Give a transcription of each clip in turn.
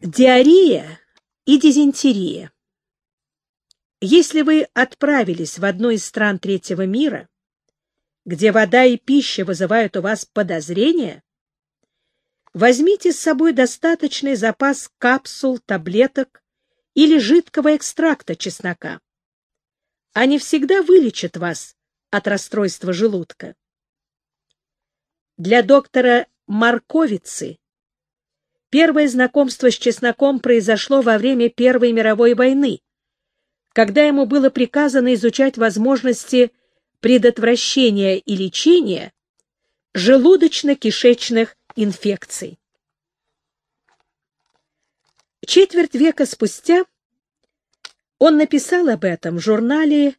Диарея и дизентерия. Если вы отправились в одну из стран третьего мира, где вода и пища вызывают у вас подозрения, возьмите с собой достаточный запас капсул, таблеток или жидкого экстракта чеснока. Они всегда вылечат вас от расстройства желудка. Для доктора Марковицы первое знакомство с чесноком произошло во время Первой мировой войны, когда ему было приказано изучать возможности предотвращения и лечения желудочно-кишечных инфекций. Четверть века спустя он написал об этом в журнале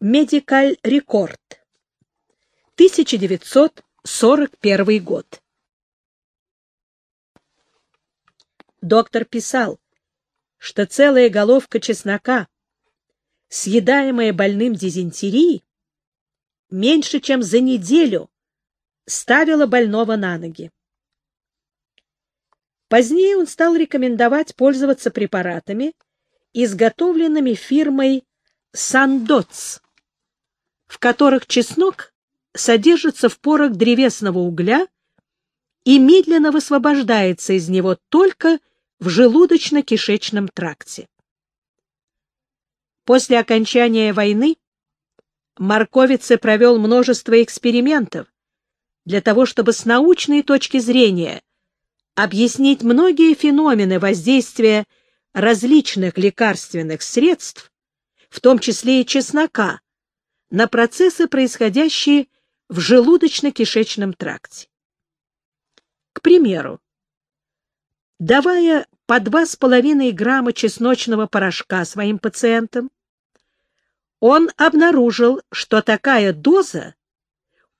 Medical Record, 1941 год. Доктор писал, что целая головка чеснока, съедаемая больным дизентерией, меньше чем за неделю ставила больного на ноги. Позднее он стал рекомендовать пользоваться препаратами, изготовленными фирмой Сандоц, в которых чеснок содержится в порах древесного угля и медленно высвобождается из него только в желудочно-кишечном тракте. После окончания войны Марковице провел множество экспериментов для того, чтобы с научной точки зрения объяснить многие феномены воздействия различных лекарственных средств, в том числе и чеснока, на процессы, происходящие в желудочно-кишечном тракте. К примеру, давая по 2,5 грамма чесночного порошка своим пациентам, он обнаружил, что такая доза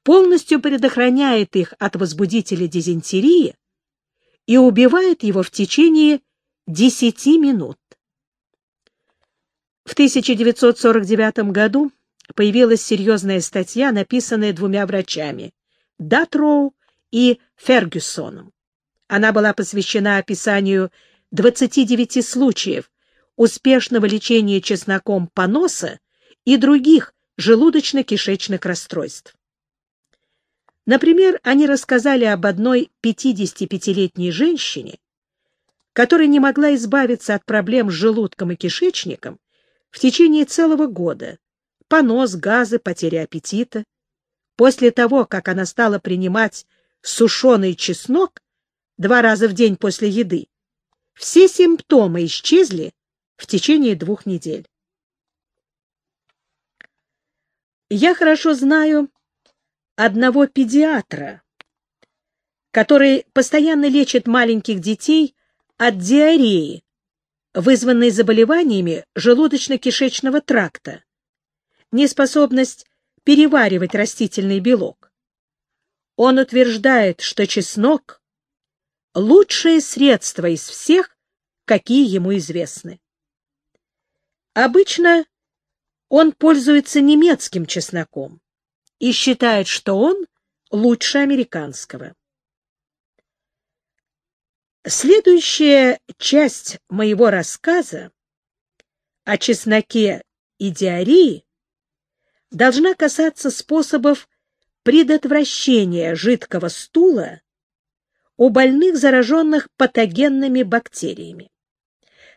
полностью предохраняет их от возбудителя дизентерии и убивает его в течение 10 минут. В 1949 году появилась серьезная статья, написанная двумя врачами — Датроу и Фергюсоном. Она была посвящена описанию 29 случаев успешного лечения чесноком поноса и других желудочно-кишечных расстройств. Например, они рассказали об одной 55-летней женщине, которая не могла избавиться от проблем с желудком и кишечником в течение целого года, понос, газы, потеря аппетита. После того, как она стала принимать сушеный чеснок два раза в день после еды, все симптомы исчезли в течение двух недель. Я хорошо знаю одного педиатра, который постоянно лечит маленьких детей от диареи, вызванной заболеваниями желудочно-кишечного тракта, неспособность переваривать растительный белок. Он утверждает, что чеснок — лучшее средство из всех, какие ему известны. Обычно он пользуется немецким чесноком и считает, что он лучше американского. Следующая часть моего рассказа о чесноке и диарее должна касаться способов предотвращения жидкого стула у больных, зараженных патогенными бактериями.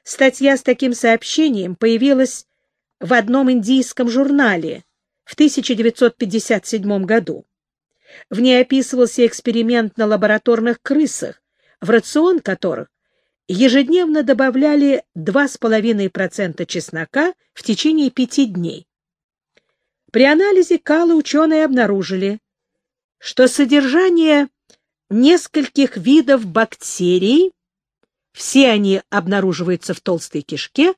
Статья с таким сообщением появилась в одном индийском журнале в 1957 году. В ней описывался эксперимент на лабораторных крысах, в рацион которых ежедневно добавляли 2,5% чеснока в течение пяти дней. При анализе кала ученые обнаружили, что содержание нескольких видов бактерий, все они обнаруживаются в толстой кишке,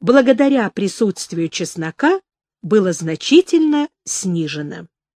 благодаря присутствию чеснока было значительно снижено.